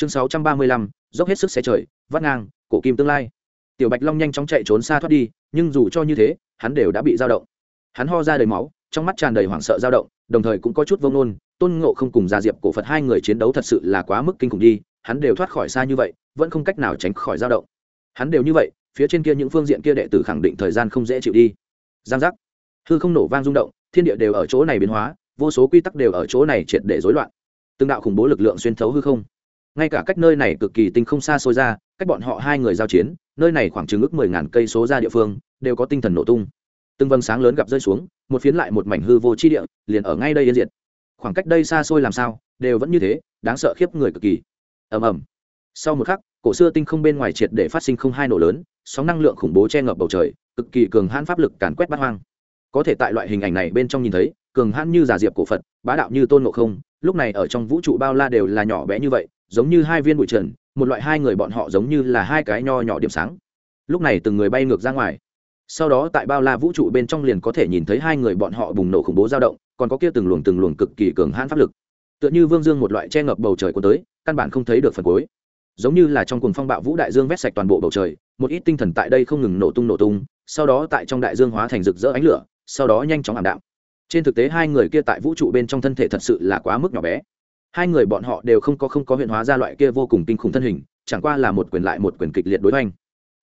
chương sáu trăm ba mươi lăm, dốc hết sức xé trời, vắt ngang, cổ kim tương lai. Tiểu bạch long nhanh chóng chạy trốn xa thoát đi, nhưng dù cho như thế, hắn đều đã bị dao động. Hắn ho ra đầy máu, trong mắt tràn đầy hoảng sợ dao động, đồng thời cũng có chút vông nôn tôn ngộ không cùng gia diệp cổ phật hai người chiến đấu thật sự là quá mức kinh khủng đi, hắn đều thoát khỏi xa như vậy, vẫn không cách nào tránh khỏi dao động. Hắn đều như vậy, phía trên kia những phương diện kia đệ tử khẳng định thời gian không dễ chịu đi. Giang giác. Hư không nổ vang rung động, thiên địa đều ở chỗ này biến hóa, vô số quy tắc đều ở chỗ này triệt để rối loạn. Từng đạo khủng bố lực lượng xuyên thấu hư không ngay cả cách nơi này cực kỳ tinh không xa xôi ra, cách bọn họ hai người giao chiến, nơi này khoảng chừng ước mười ngàn cây số ra địa phương, đều có tinh thần nổ tung. Từng vầng sáng lớn gặp rơi xuống, một phiến lại một mảnh hư vô chi địa, liền ở ngay đây yên diệt. Khoảng cách đây xa xôi làm sao, đều vẫn như thế, đáng sợ khiếp người cực kỳ. Ầm ầm. Sau một khắc, cổ xưa tinh không bên ngoài triệt để phát sinh không hai nổ lớn, sóng năng lượng khủng bố che ngập bầu trời, cực kỳ cường hãn pháp lực càn quét bát hoang. Có thể tại loại hình ảnh này bên trong nhìn thấy, cường hãn như giả diệp cổ phật, bá đạo như tôn ngộ không, lúc này ở trong vũ trụ bao la đều là nhỏ bé như vậy giống như hai viên bụi trần, một loại hai người bọn họ giống như là hai cái nho nhỏ điểm sáng. Lúc này từng người bay ngược ra ngoài. Sau đó tại bao la vũ trụ bên trong liền có thể nhìn thấy hai người bọn họ bùng nổ khủng bố dao động, còn có kia từng luồng từng luồng cực kỳ cường hãn pháp lực. Tựa như vương dương một loại che ngập bầu trời của tới, căn bản không thấy được phần cuối. Giống như là trong cuồng phong bạo vũ đại dương vét sạch toàn bộ bầu trời, một ít tinh thần tại đây không ngừng nổ tung nổ tung, sau đó tại trong đại dương hóa thành rực rỡ ánh lửa, sau đó nhanh chóng ảm đạm. Trên thực tế hai người kia tại vũ trụ bên trong thân thể thật sự là quá mức nhỏ bé hai người bọn họ đều không có không có huyện hóa ra loại kia vô cùng kinh khủng thân hình, chẳng qua là một quyền lại một quyền kịch liệt đối hoành.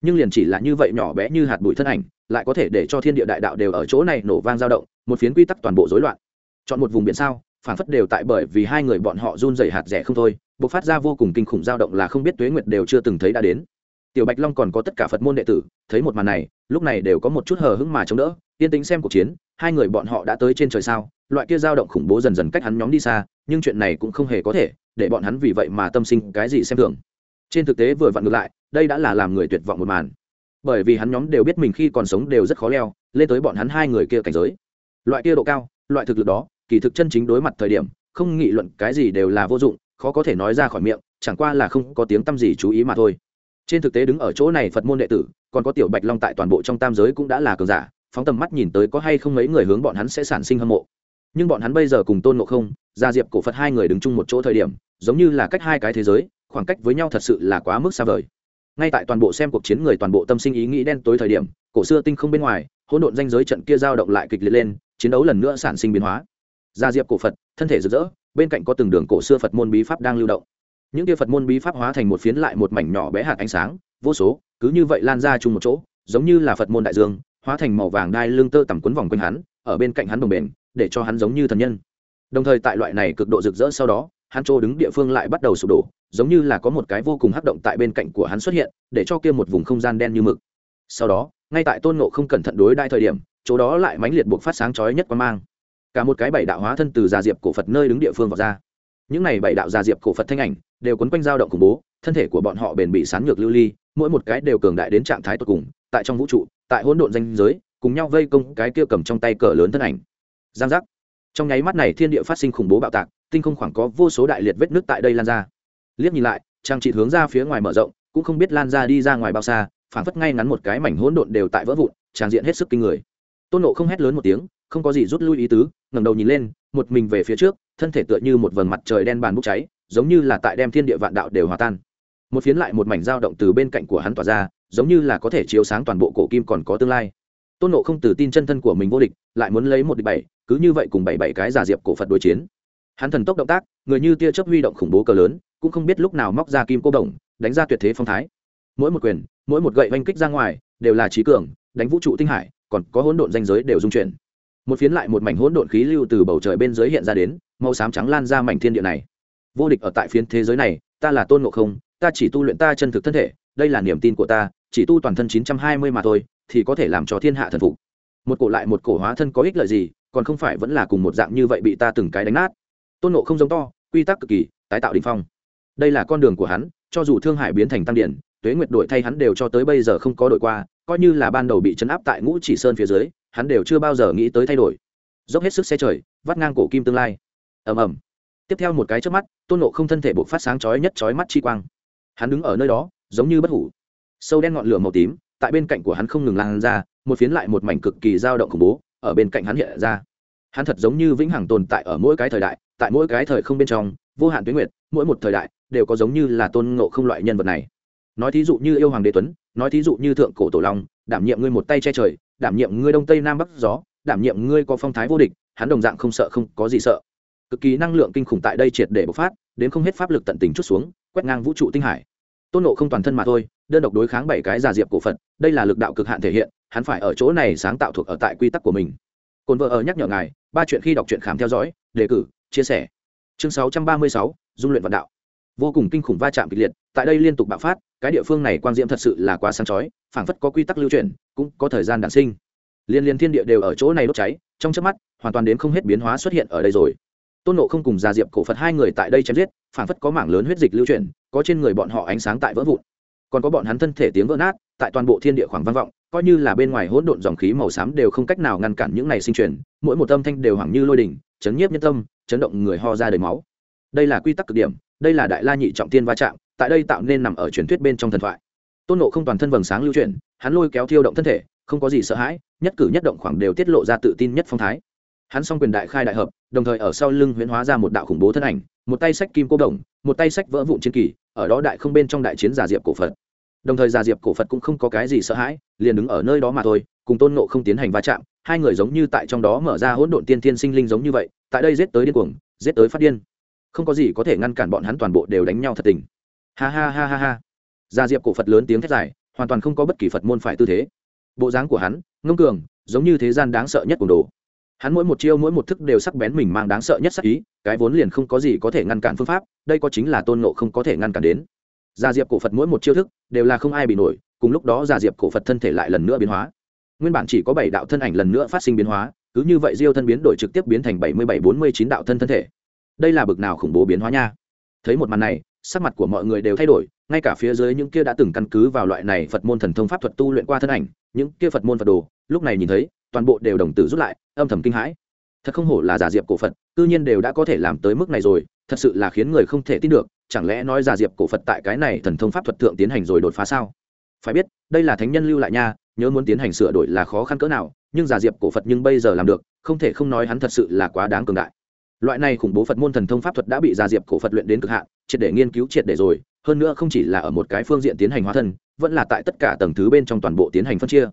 Nhưng liền chỉ là như vậy nhỏ bé như hạt bụi thân ảnh, lại có thể để cho thiên địa đại đạo đều ở chỗ này nổ vang dao động, một phiến quy tắc toàn bộ rối loạn. Chọn một vùng biển sao, phản phất đều tại bởi vì hai người bọn họ run rẩy hạt rẻ không thôi, bộc phát ra vô cùng kinh khủng dao động là không biết tuế nguyệt đều chưa từng thấy đã đến. Tiểu bạch long còn có tất cả phật môn đệ tử, thấy một màn này, lúc này đều có một chút hờ hững mà chống đỡ, yên tính xem cuộc chiến, hai người bọn họ đã tới trên trời sao loại kia dao động khủng bố dần dần cách hắn nhóm đi xa, nhưng chuyện này cũng không hề có thể, để bọn hắn vì vậy mà tâm sinh cái gì xem thường. Trên thực tế vừa vặn ngược lại, đây đã là làm người tuyệt vọng một màn. Bởi vì hắn nhóm đều biết mình khi còn sống đều rất khó leo, lên tới bọn hắn hai người kia cảnh giới. Loại kia độ cao, loại thực lực đó, kỳ thực chân chính đối mặt thời điểm, không nghị luận cái gì đều là vô dụng, khó có thể nói ra khỏi miệng, chẳng qua là không có tiếng t â m gì chú ý mà thôi. Trên thực tế đứng ở chỗ này phật môn đệ tử, còn có tiểu bạch long tại toàn bộ trong tam giới cũng đã là cường giả, phóng tầm mắt nhìn tới có hay không mấy người hướng bọn hắn sẽ sản sinh hâm mộ nhưng bọn hắn bây giờ cùng tôn ngộ không, gia diệp cổ phật hai người đứng chung một chỗ thời điểm, giống như là cách hai cái thế giới, khoảng cách với nhau thật sự là quá mức xa vời. Ngay tại toàn bộ xem cuộc chiến người toàn bộ tâm sinh ý nghĩ đen tối thời điểm, cổ xưa tinh không bên ngoài, hỗn độn danh giới trận kia giao động lại kịch liệt lên, chiến đấu lần nữa sản sinh biến hóa. Gia diệp cổ phật, thân thể rực rỡ, bên cạnh có từng đường cổ xưa phật môn bí pháp đang lưu động. Những kia phật môn bí pháp hóa thành một phiến lại một mảnh nhỏ bé hạt ánh sáng, vô số, cứ như vậy lan ra chung một chỗ, giống như là phật môn đại dương, hóa thành màu vàng đai lưng tơ tầm quấn vòng quanh hắn, ở bên cạnh hắn đồng bền để cho hắn giống như thần nhân. Đồng thời tại loại này cực độ rực rỡ sau đó, hắn chỗ đứng địa phương lại bắt đầu sụp đổ, giống như là có một cái vô cùng hắc động tại bên cạnh của hắn xuất hiện, để cho kia một vùng không gian đen như mực. Sau đó, ngay tại tôn nộ không cẩn thận đối đai thời điểm, chỗ đó lại mãnh liệt buộc phát sáng chói nhất quan mang. Cả một cái bảy đạo hóa thân từ già diệp cổ phật nơi đứng địa phương vào ra. Những này bảy đạo già diệp cổ phật thanh ảnh đều quấn quanh dao động khủng bố, thân thể của bọn họ bền bị sán ngược lưu ly, mỗi một cái đều cường đại đến trạng thái tột cùng, tại trong vũ trụ, tại hỗn độn danh giới, cùng nhau vây công cái kia cầm trong tay cờ lớn thân ảnh giang giác. Trong nháy mắt này thiên địa phát sinh khủng bố bạo tạc, tinh không khoảng có vô số đại liệt vết nước tại đây lan ra. Liếc nhìn lại, trang trị hướng ra phía ngoài mở rộng, cũng không biết lan ra đi ra ngoài bao xa, phảng phất ngay ngắn một cái mảnh hỗn độn đều tại vỡ vụn tràng diện hết sức kinh người. Tôn nộ không hét lớn một tiếng, không có gì rút lui ý tứ, ngẩng đầu nhìn lên, một mình về phía trước, thân thể tựa như một vầng mặt trời đen bàn bốc cháy, giống như là tại đem thiên địa vạn đạo đều hòa tan. Một phiến lại một mảnh dao động từ bên cạnh của hắn tỏa ra, giống như là có thể chiếu sáng toàn bộ cổ kim còn có tương lai tôn nộ không từ tin chân thân của mình vô địch, lại muốn lấy một địch bảy, cứ như vậy cùng bảy bảy cái giả diệp cổ phật đối chiến. Hắn thần tốc động tác, người như tia chớp huy động khủng bố cờ lớn, cũng không biết lúc nào móc ra kim cô đồng, đánh ra tuyệt thế phong thái. Mỗi một quyền, mỗi một gậy oanh kích ra ngoài, đều là trí cường, đánh vũ trụ tinh hải, còn có hỗn độn danh giới đều dung chuyển. Một phiến lại một mảnh hỗn độn khí lưu từ bầu trời bên dưới hiện ra đến, màu xám trắng lan ra mảnh thiên địa này. Vô địch ở tại phiến thế giới này, ta là tôn ngộ không, ta chỉ tu luyện ta chân thực thân thể, đây là niềm tin của ta, chỉ tu toàn thân chín trăm hai mươi mà thôi thì có thể làm cho thiên hạ thần phục. Một cổ lại một cổ hóa thân có ích lợi gì, còn không phải vẫn là cùng một dạng như vậy bị ta từng cái đánh nát. Tôn nộ không giống to, quy tắc cực kỳ, tái tạo đình phong. Đây là con đường của hắn, cho dù thương hải biến thành tăng điển, tuế nguyệt đổi thay hắn đều cho tới bây giờ không có đổi qua, coi như là ban đầu bị chấn áp tại ngũ chỉ sơn phía dưới, hắn đều chưa bao giờ nghĩ tới thay đổi. Dốc hết sức xe trời, vắt ngang cổ kim tương lai. Ầm ầm. Tiếp theo một cái trước mắt, tôn nộ không thân thể buộc phát sáng chói nhất chói mắt chi quang. Hắn đứng ở nơi đó, giống như bất hủ. Sâu đen ngọn lửa màu tím tại bên cạnh của hắn không ngừng lan ra, một phiến lại một mảnh cực kỳ dao động khủng bố ở bên cạnh hắn hiện ra. Hắn thật giống như vĩnh hằng tồn tại ở mỗi cái thời đại, tại mỗi cái thời không bên trong, vô hạn tuyến nguyệt, mỗi một thời đại đều có giống như là tôn ngộ không loại nhân vật này. Nói thí dụ như yêu hoàng đế tuấn, nói thí dụ như thượng cổ tổ long, đảm nhiệm ngươi một tay che trời, đảm nhiệm ngươi đông tây nam bắc gió, đảm nhiệm ngươi có phong thái vô địch, hắn đồng dạng không sợ không có gì sợ. Cực kỳ năng lượng kinh khủng tại đây triệt để bộc phát, đến không hết pháp lực tận tình chút xuống, quét ngang vũ trụ tinh hải. Tôn nộ không toàn thân mà thôi đơn độc đối kháng bảy cái giả diệp cổ phật đây là lực đạo cực hạn thể hiện hắn phải ở chỗ này sáng tạo thuộc ở tại quy tắc của mình. Cồn vợ ở nhắc nhở ngài ba chuyện khi đọc truyện khám theo dõi đề cử chia sẻ. Chương sáu trăm ba mươi sáu dung luyện vạn đạo. Vô cùng kinh khủng va chạm kịch liệt tại đây liên tục bạo phát cái địa phương này quang diễm thật sự là quá sáng chói phảng phất có quy tắc lưu truyền cũng có thời gian đản sinh. Liên liên thiên địa đều ở chỗ này đốt cháy trong chớp mắt hoàn toàn đến không hết biến hóa xuất hiện ở đây rồi. Tôn nộ không cùng già diệp cổ phật hai người tại đây chém giết phảng phất có mảng lớn huyết dịch lưu truyền, có trên người bọn họ ánh sáng tại vỡ vụn còn có bọn hắn thân thể tiếng vỡ nát, tại toàn bộ thiên địa khoảng vang vọng, coi như là bên ngoài hỗn độn dòng khí màu xám đều không cách nào ngăn cản những này sinh truyền, mỗi một âm thanh đều hoảng như lôi đỉnh chấn nhiếp nhân tâm, chấn động người ho ra đầy máu. Đây là quy tắc cực điểm, đây là đại la nhị trọng tiên va chạm, tại đây tạo nên nằm ở truyền thuyết bên trong thần thoại. Tôn nộ không toàn thân vầng sáng lưu chuyển, hắn lôi kéo thiêu động thân thể, không có gì sợ hãi, nhất cử nhất động khoảng đều tiết lộ ra tự tin nhất phong thái. Hắn xong quyền đại khai đại hợp, đồng thời ở sau lưng huyễn hóa ra một đạo khủng bố thân ảnh, một tay sách kim cô đồng, một tay sách vỡ vụn chiến kỳ, ở đó đại không bên trong đại chiến giả diệp cổ phật đồng thời già diệp cổ phật cũng không có cái gì sợ hãi liền đứng ở nơi đó mà thôi cùng tôn nộ không tiến hành va chạm hai người giống như tại trong đó mở ra hỗn độn tiên thiên sinh linh giống như vậy tại đây giết tới điên cuồng giết tới phát điên không có gì có thể ngăn cản bọn hắn toàn bộ đều đánh nhau thật tình ha ha ha ha ha gia diệp cổ phật lớn tiếng thét dài hoàn toàn không có bất kỳ phật môn phải tư thế bộ dáng của hắn ngông cường giống như thế gian đáng sợ nhất cùng đồ hắn mỗi một chiêu mỗi một thức đều sắc bén mình mang đáng sợ nhất sắc ý cái vốn liền không có gì có thể ngăn cản phương pháp đây có chính là tôn nộ không có thể ngăn cản đến gia diệp cổ phật mỗi một chiêu thức đều là không ai bị nổi, cùng lúc đó gia diệp cổ phật thân thể lại lần nữa biến hóa. Nguyên bản chỉ có bảy đạo thân ảnh lần nữa phát sinh biến hóa, cứ như vậy diêu thân biến đổi trực tiếp biến thành bảy mươi bảy bốn mươi chín đạo thân thân thể. Đây là bực nào khủng bố biến hóa nha. Thấy một màn này, sắc mặt của mọi người đều thay đổi, ngay cả phía dưới những kia đã từng căn cứ vào loại này phật môn thần thông pháp thuật tu luyện qua thân ảnh, những kia phật môn phật đồ, lúc này nhìn thấy, toàn bộ đều đồng tử rút lại, âm thầm kinh hãi. Thật không hổ là giả diệp cổ phật, cư nhiên đều đã có thể làm tới mức này rồi, thật sự là khiến người không thể tin được chẳng lẽ nói giả diệp cổ phật tại cái này thần thông pháp thuật thượng tiến hành rồi đột phá sao? Phải biết, đây là thánh nhân lưu lại nha, nhớ muốn tiến hành sửa đổi là khó khăn cỡ nào, nhưng giả diệp cổ phật nhưng bây giờ làm được, không thể không nói hắn thật sự là quá đáng cường đại. Loại này khủng bố phật môn thần thông pháp thuật đã bị giả diệp cổ phật luyện đến cực hạn, triệt để nghiên cứu triệt để rồi, hơn nữa không chỉ là ở một cái phương diện tiến hành hóa thân, vẫn là tại tất cả tầng thứ bên trong toàn bộ tiến hành phân chia.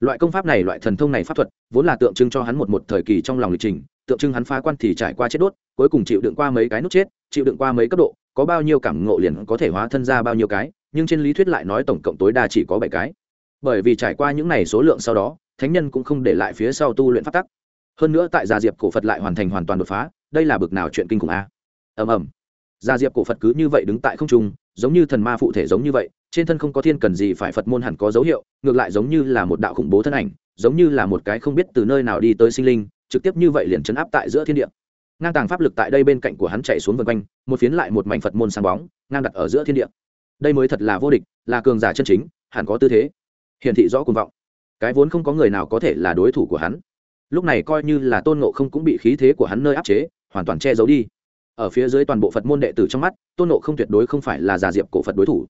Loại công pháp này, loại thần thông này pháp thuật, vốn là tượng trưng cho hắn một một thời kỳ trong lòng lịch trình, tượng trưng hắn phá quan thì trải qua chết đốt, cuối cùng chịu đựng qua mấy cái nút chết, chịu đựng qua mấy cấp độ có bao nhiêu cảm ngộ liền có thể hóa thân ra bao nhiêu cái, nhưng trên lý thuyết lại nói tổng cộng tối đa chỉ có bảy cái. Bởi vì trải qua những này số lượng sau đó, thánh nhân cũng không để lại phía sau tu luyện pháp tắc. Hơn nữa tại gia diệp cổ phật lại hoàn thành hoàn toàn đột phá, đây là bực nào chuyện kinh khủng a. Ầm ầm. Gia diệp cổ phật cứ như vậy đứng tại không trung, giống như thần ma phụ thể giống như vậy, trên thân không có thiên cần gì phải phật môn hẳn có dấu hiệu, ngược lại giống như là một đạo khủng bố thân ảnh, giống như là một cái không biết từ nơi nào đi tới sinh linh, trực tiếp như vậy liền chấn áp tại giữa thiên địa ngang tàng pháp lực tại đây bên cạnh của hắn chạy xuống vân quanh, một phiến lại một mảnh phật môn sáng bóng, ngang đặt ở giữa thiên địa. Đây mới thật là vô địch, là cường giả chân chính, hẳn có tư thế. Hiển thị rõ cuồng vọng. Cái vốn không có người nào có thể là đối thủ của hắn. Lúc này coi như là tôn ngộ không cũng bị khí thế của hắn nơi áp chế, hoàn toàn che giấu đi. Ở phía dưới toàn bộ phật môn đệ tử trong mắt, tôn ngộ không tuyệt đối không phải là giả diệp cổ phật đối thủ.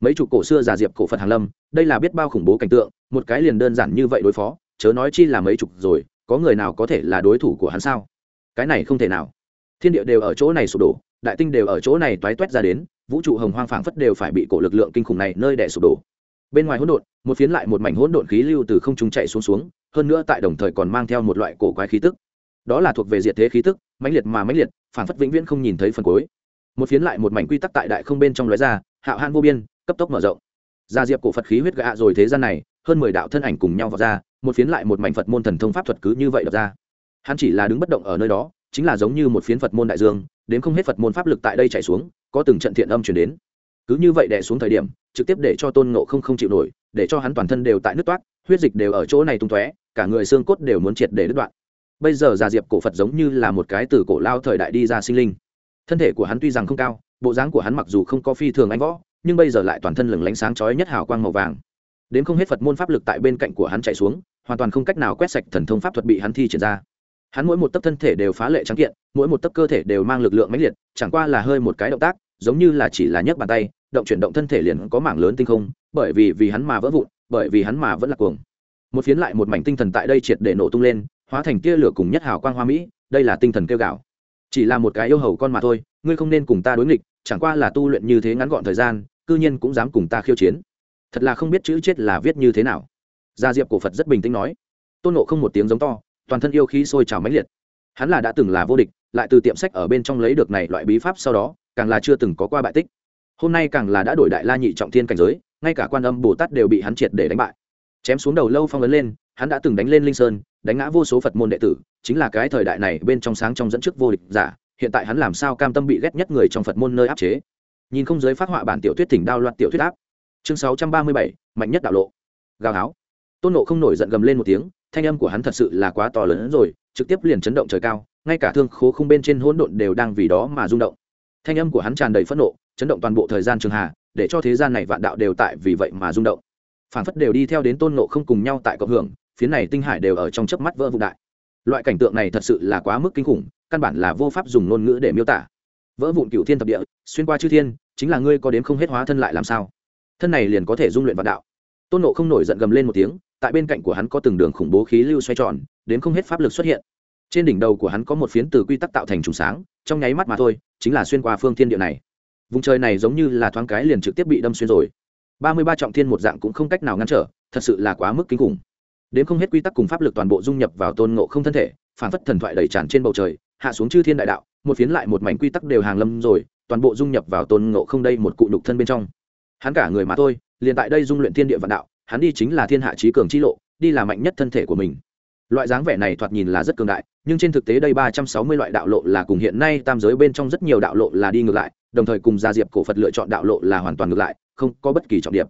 Mấy chục cổ xưa giả diệp cổ phật hàn lâm, đây là biết bao khủng bố cảnh tượng, một cái liền đơn giản như vậy đối phó, chớ nói chi là mấy chục rồi, có người nào có thể là đối thủ của hắn sao? Cái này không thể nào. Thiên địa đều ở chỗ này sụp đổ, đại tinh đều ở chỗ này toái toét ra đến, vũ trụ hồng hoang phảng phất đều phải bị cổ lực lượng kinh khủng này nơi đè sụp đổ. Bên ngoài hỗn độn, một phiến lại một mảnh hỗn độn khí lưu từ không trung chạy xuống xuống, hơn nữa tại đồng thời còn mang theo một loại cổ quái khí tức. Đó là thuộc về diệt thế khí tức, mãnh liệt mà mãnh liệt, phảng phất vĩnh viễn không nhìn thấy phần cuối. Một phiến lại một mảnh quy tắc tại đại không bên trong lóe ra, hạo han vô biên, cấp tốc mở rộng. Gia diệp cổ phật khí huyết gạ rồi thế gian này, hơn mười đạo thân ảnh cùng nhau vào ra, một phiến lại một mảnh phật môn thần thông pháp thuật cứ như vậy đập ra hắn chỉ là đứng bất động ở nơi đó, chính là giống như một phiến phật môn đại dương, đến không hết phật môn pháp lực tại đây chạy xuống, có từng trận thiện âm chuyển đến. Cứ như vậy đè xuống thời điểm, trực tiếp để cho tôn ngộ không không chịu nổi, để cho hắn toàn thân đều tại nước toát, huyết dịch đều ở chỗ này tung tóe, cả người xương cốt đều muốn triệt để đứt đoạn. Bây giờ già diệp cổ phật giống như là một cái từ cổ lao thời đại đi ra sinh linh. Thân thể của hắn tuy rằng không cao, bộ dáng của hắn mặc dù không có phi thường anh võ, nhưng bây giờ lại toàn thân lừng lánh sáng chói nhất hào quang màu vàng. Đến không hết phật môn pháp lực tại bên cạnh của hắn chạy xuống, hoàn toàn không cách nào quét sạch thần thông pháp thuật bị hắn thi triển ra hắn mỗi một tấc thân thể đều phá lệ trắng kiện, mỗi một tấc cơ thể đều mang lực lượng mãnh liệt, chẳng qua là hơi một cái động tác, giống như là chỉ là nhấc bàn tay, động chuyển động thân thể liền có mảng lớn tinh không, bởi vì vì hắn mà vỡ vụn, bởi vì hắn mà vẫn là cuồng. Một phiến lại một mảnh tinh thần tại đây triệt để nổ tung lên, hóa thành tia lửa cùng nhất hào quang hoa mỹ, đây là tinh thần kêu gạo. Chỉ là một cái yêu hầu con mà thôi, ngươi không nên cùng ta đối nghịch, chẳng qua là tu luyện như thế ngắn gọn thời gian, cư nhiên cũng dám cùng ta khiêu chiến. Thật là không biết chữ chết là viết như thế nào. Gia diệp cổ phật rất bình tĩnh nói. Tôn nộ không một tiếng giống to toàn thân yêu khí sôi trào mãnh liệt. Hắn là đã từng là vô địch, lại từ tiệm sách ở bên trong lấy được này loại bí pháp sau đó, càng là chưa từng có qua bại tích. Hôm nay càng là đã đổi đại la nhị trọng thiên cảnh giới, ngay cả quan âm bồ tát đều bị hắn triệt để đánh bại. Chém xuống đầu lâu phong ấn lên, hắn đã từng đánh lên linh sơn, đánh ngã vô số phật môn đệ tử, chính là cái thời đại này bên trong sáng trong dẫn trước vô địch giả, hiện tại hắn làm sao cam tâm bị ghét nhất người trong phật môn nơi áp chế. Nhìn không giới phát họa bản tiểu thuyết thỉnh đao loạt tiểu thuyết áp. Chương sáu trăm ba mươi bảy, mạnh nhất đạo lộ. Gào háo. Tôn nộ không nổi giận gầm lên một tiếng thanh âm của hắn thật sự là quá to lớn rồi, trực tiếp liền chấn động trời cao, ngay cả thương khố không bên trên hỗn độn đều đang vì đó mà rung động. Thanh âm của hắn tràn đầy phẫn nộ, chấn động toàn bộ thời gian trường hà để cho thế gian này vạn đạo đều tại vì vậy mà rung động. Phản phất đều đi theo đến tôn nộ không cùng nhau tại cộng hưởng phía này tinh hải đều ở trong chớp mắt vỡ vụn đại. Loại cảnh tượng này thật sự là quá mức kinh khủng, căn bản là vô pháp dùng ngôn ngữ để miêu tả. Vỡ vụn cựu thiên thập địa, xuyên qua chư thiên, chính là ngươi có đến không hết hóa thân lại làm sao? Thân này liền có thể dung luyện vạn đạo. Tôn nộ không nổi giận gầm lên một tiếng tại bên cạnh của hắn có từng đường khủng bố khí lưu xoay tròn, đến không hết pháp lực xuất hiện. Trên đỉnh đầu của hắn có một phiến từ quy tắc tạo thành trùng sáng, trong nháy mắt mà thôi, chính là xuyên qua phương thiên địa này. Vùng trời này giống như là thoáng cái liền trực tiếp bị đâm xuyên rồi. Ba mươi ba trọng thiên một dạng cũng không cách nào ngăn trở, thật sự là quá mức kinh khủng. Đến không hết quy tắc cùng pháp lực toàn bộ dung nhập vào tôn ngộ không thân thể, phản phất thần thoại đầy tràn trên bầu trời, hạ xuống chư thiên đại đạo, một phiến lại một mảnh quy tắc đều hàng lâm rồi, toàn bộ dung nhập vào tôn ngộ không đây một cụ đục thân bên trong. Hắn cả người mà thôi, liền tại đây dung luyện thiên địa vạn đạo hắn đi chính là thiên hạ trí cường chi lộ, đi là mạnh nhất thân thể của mình. Loại dáng vẻ này thoạt nhìn là rất cường đại, nhưng trên thực tế đây ba trăm sáu mươi loại đạo lộ là cùng hiện nay tam giới bên trong rất nhiều đạo lộ là đi ngược lại, đồng thời cùng gia diệp cổ phật lựa chọn đạo lộ là hoàn toàn ngược lại, không có bất kỳ trọng điểm.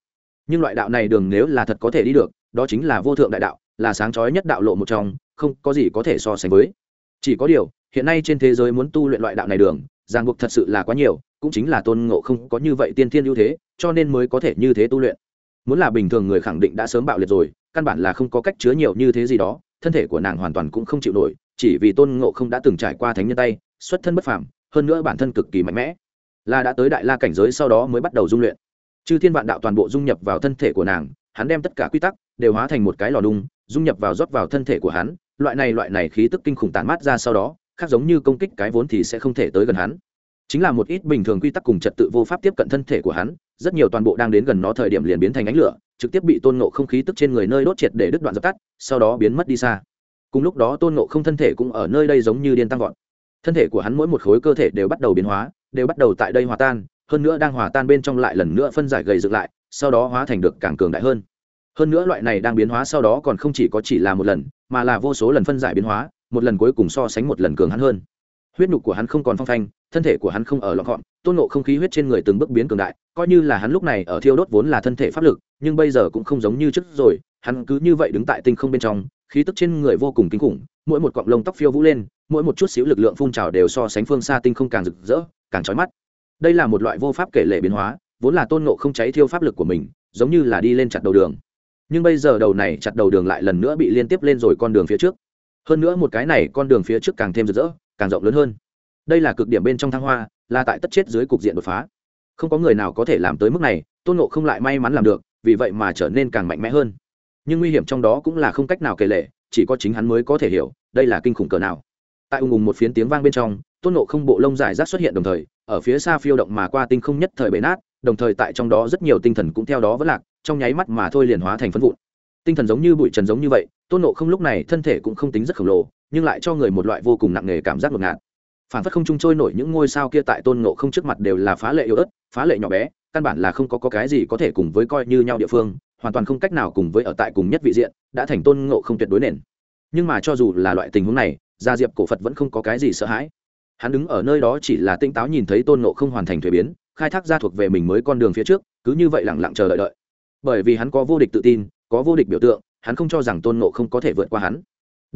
Nhưng loại đạo này đường nếu là thật có thể đi được, đó chính là vô thượng đại đạo, là sáng chói nhất đạo lộ một trong, không có gì có thể so sánh với. Chỉ có điều, hiện nay trên thế giới muốn tu luyện loại đạo này đường, ràng buộc thật sự là quá nhiều, cũng chính là tôn ngộ không có như vậy tiên thiên ưu thế, cho nên mới có thể như thế tu luyện muốn là bình thường người khẳng định đã sớm bạo liệt rồi, căn bản là không có cách chứa nhiều như thế gì đó, thân thể của nàng hoàn toàn cũng không chịu nổi, chỉ vì tôn ngộ không đã từng trải qua thánh nhân tay, xuất thân bất phàm, hơn nữa bản thân cực kỳ mạnh mẽ. Là đã tới đại la cảnh giới sau đó mới bắt đầu dung luyện. Chư thiên vạn đạo toàn bộ dung nhập vào thân thể của nàng, hắn đem tất cả quy tắc đều hóa thành một cái lò đung, dung nhập vào rót vào thân thể của hắn, loại này loại này khí tức kinh khủng tàn mát ra sau đó, khác giống như công kích cái vốn thì sẽ không thể tới gần hắn. Chính là một ít bình thường quy tắc cùng trật tự vô pháp tiếp cận thân thể của hắn rất nhiều toàn bộ đang đến gần nó thời điểm liền biến thành ánh lửa, trực tiếp bị tôn nộ không khí tức trên người nơi đốt triệt để đứt đoạn dập tắt, sau đó biến mất đi xa. Cùng lúc đó tôn nộ không thân thể cũng ở nơi đây giống như điên tăng vọt. Thân thể của hắn mỗi một khối cơ thể đều bắt đầu biến hóa, đều bắt đầu tại đây hòa tan, hơn nữa đang hòa tan bên trong lại lần nữa phân giải gầy dựng lại, sau đó hóa thành được càng cường đại hơn. Hơn nữa loại này đang biến hóa sau đó còn không chỉ có chỉ là một lần, mà là vô số lần phân giải biến hóa, một lần cuối cùng so sánh một lần cường hắn hơn. Huyết nhục của hắn không còn phong phanh thân thể của hắn không ở lọn gọn, tôn nộ không khí huyết trên người từng bước biến cường đại, coi như là hắn lúc này ở thiêu đốt vốn là thân thể pháp lực, nhưng bây giờ cũng không giống như trước rồi, hắn cứ như vậy đứng tại tinh không bên trong, khí tức trên người vô cùng kinh khủng, mỗi một cọng lông tóc phiêu vũ lên, mỗi một chút xíu lực lượng phun trào đều so sánh phương xa tinh không càng rực rỡ, càng trói mắt. Đây là một loại vô pháp kể lệ biến hóa, vốn là tôn nộ không cháy thiêu pháp lực của mình, giống như là đi lên chặt đầu đường. Nhưng bây giờ đầu này chặt đầu đường lại lần nữa bị liên tiếp lên rồi con đường phía trước. Hơn nữa một cái này con đường phía trước càng thêm rực rỡ, càng rộng lớn hơn đây là cực điểm bên trong thăng hoa, là tại tất chết dưới cục diện đột phá. Không có người nào có thể làm tới mức này, tôn nộ không lại may mắn làm được, vì vậy mà trở nên càng mạnh mẽ hơn. Nhưng nguy hiểm trong đó cũng là không cách nào kể lệ chỉ có chính hắn mới có thể hiểu, đây là kinh khủng cỡ nào. Tại ùng ùng một phiến tiếng vang bên trong, tôn nộ không bộ lông dài rác xuất hiện đồng thời, ở phía xa phiêu động mà qua tinh không nhất thời bể nát, đồng thời tại trong đó rất nhiều tinh thần cũng theo đó vẫn lạc, trong nháy mắt mà thôi liền hóa thành phân vụn. Tinh thần giống như bụi trần giống như vậy, tôn nộ không lúc này thân thể cũng không tính rất khổng lồ, nhưng lại cho người một loại vô cùng nặng nề cảm giác ngột ngạt phản phất không trung trôi nổi những ngôi sao kia tại tôn ngộ không trước mặt đều là phá lệ yếu ớt phá lệ nhỏ bé căn bản là không có, có cái gì có thể cùng với coi như nhau địa phương hoàn toàn không cách nào cùng với ở tại cùng nhất vị diện đã thành tôn ngộ không tuyệt đối nền. Nhưng mà cho dù là loại tình huống này gia diệp cổ phật vẫn không có cái gì sợ hãi. Hắn đứng ở nơi đó chỉ là tinh táo nhìn thấy tôn ngộ không hoàn thành thuế biến khai thác ra thuộc về mình mới con đường phía trước cứ như vậy lẳng lặng chờ đợi đợi. Bởi vì hắn có vô địch tự tin có vô địch biểu tượng hắn không cho rằng tôn ngộ không có thể vượt qua hắn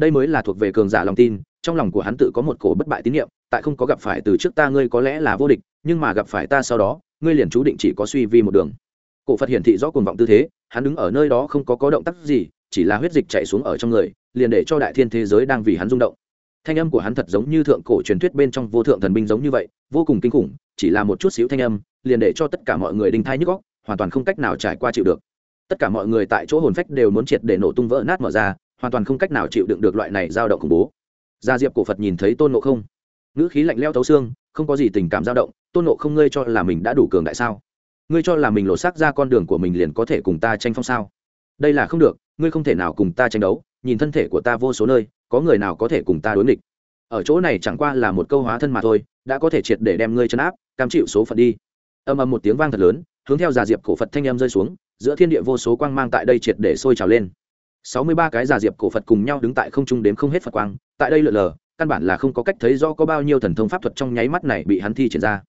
đây mới là thuộc về cường giả lòng tin, trong lòng của hắn tự có một cổ bất bại tín nhiệm tại không có gặp phải từ trước ta ngươi có lẽ là vô địch, nhưng mà gặp phải ta sau đó, ngươi liền chú định chỉ có suy vi một đường. Cổ phật hiển thị rõ cuồng vọng tư thế, hắn đứng ở nơi đó không có có động tác gì, chỉ là huyết dịch chạy xuống ở trong người, liền để cho đại thiên thế giới đang vì hắn rung động. Thanh âm của hắn thật giống như thượng cổ truyền thuyết bên trong vô thượng thần binh giống như vậy, vô cùng kinh khủng, chỉ là một chút xíu thanh âm, liền để cho tất cả mọi người đinh thai nhức góc hoàn toàn không cách nào trải qua chịu được. Tất cả mọi người tại chỗ hồn phách đều muốn triệt để nổ tung vỡ nát mở ra hoàn toàn không cách nào chịu đựng được loại này dao động khủng bố. Gia diệp cổ phật nhìn thấy tôn ngộ không. Ngữ khí lạnh leo thấu xương, không có gì tình cảm dao động, tôn nộ không, ngươi cho là mình đã đủ cường đại sao? Ngươi cho là mình lộ xác ra con đường của mình liền có thể cùng ta tranh phong sao? Đây là không được, ngươi không thể nào cùng ta tranh đấu, nhìn thân thể của ta vô số nơi, có người nào có thể cùng ta đối nghịch? Ở chỗ này chẳng qua là một câu hóa thân mà thôi, đã có thể triệt để đem ngươi chấn áp, cam chịu số phận đi. Âm âm một tiếng vang thật lớn, hướng theo già diệp cổ phật thanh âm rơi xuống, giữa thiên địa vô số quang mang tại đây triệt để sôi trào lên sáu mươi ba cái già diệp cổ phật cùng nhau đứng tại không trung đếm không hết phật quang, tại đây lượn lờ, căn bản là không có cách thấy do có bao nhiêu thần thông pháp thuật trong nháy mắt này bị hắn thi triển ra.